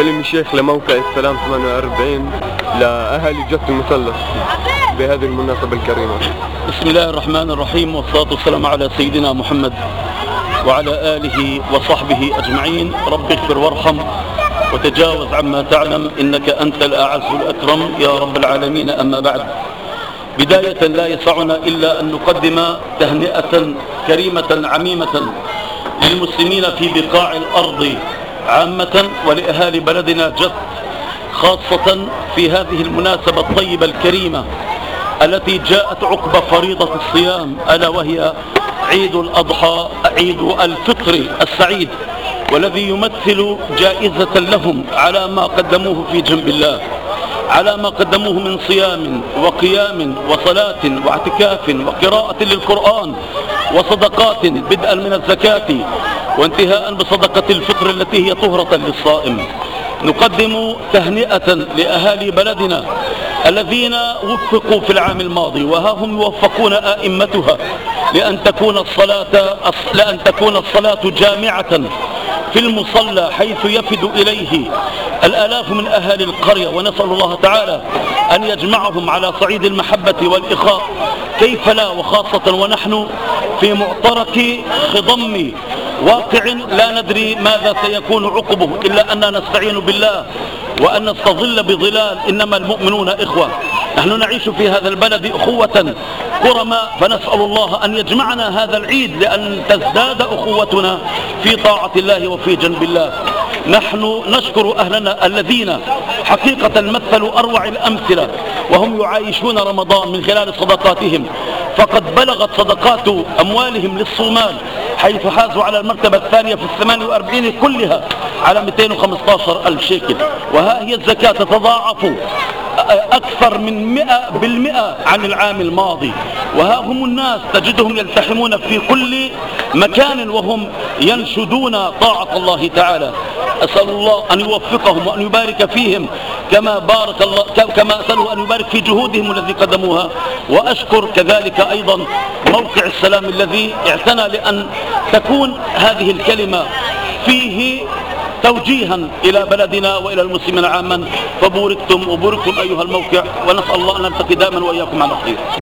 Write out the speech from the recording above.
كلمة شيخ لموقع السلام 48 لأهالي جدة المثلث بهذه المناسبة الكريمة. بسم الله الرحمن الرحيم والصلاة والسلام على سيدنا محمد وعلى آله وصحبه أجمعين. رب اغفر وارحم وتجاوز عما تعلم إنك أنت الأعز الأكرم يا رب العالمين. أما بعد بداية لا يسعنا إلا أن نقدم تهنئة كريمة عميمة للمسلمين في بقاع الأرض. عامة ولأهالي بلدنا جد خاصة في هذه المناسبة الطيبة الكريمة التي جاءت عقب فريضة الصيام ألا وهي عيد الأضحى عيد الفطر السعيد والذي يمثل جائزة لهم على ما قدموه في جنب الله على ما قدموه من صيام وقيام وصلاة واعتكاف وقراءة للقرآن وصدقات بدءا من الزكاة وانتهاء بصدقة الفطر التي هي طهرة للصائم. نقدم تهنئة لأهالي بلدنا الذين وفقوا في العام الماضي وها هم يوفقون آئمتها لأن تكون الصلاة لأن تكون الصلاة جامعة في المصلى حيث يفد إليه الآلاف من أهالي القرية. ونسأل الله تعالى أن يجمعهم على صعيد المحبة والإخاء. كيف لا؟ وخاصة ونحن في معترك خضم واقع لا ندري ماذا سيكون عقبه إلا أننا نستعين بالله وأن نستظل بظلال إنما المؤمنون إخوة. نحن نعيش في هذا البلد أخوة كرما فنسأل الله أن يجمعنا هذا العيد لأن تزداد أخوتنا في طاعة الله وفي جنب الله. نحن نشكر أهلنا الذين حقيقة مثلوا أروع الأمثلة وهم يعايشون رمضان من خلال صدقاتهم. فقد بلغت صدقات أموالهم للصومال حيث حازوا على المرتبة الثانية في الثمان وأربعين كلها على 215 ألف شيكل. وها هي الزكاة تتضاعف أكثر من مئة بالمئة عن العام الماضي. وها هم الناس تجدهم يلتحمون في كل مكان وهم ينشدون طاعة الله تعالى. أسأل الله أن يوفقهم وأن يبارك فيهم كما بارك الله كما أسأله أن يبارك في جهودهم الذي قدموها. وأشكر كذلك أيضا موقع السلام الذي اعتنى لأن تكون هذه الكلمة فيه توجيها إلى بلدنا وإلى المسلمين عاما. فبوركتم وبوركتم أيها الموقع ونسأل الله أن نلتقي دائما وإياكم على خير.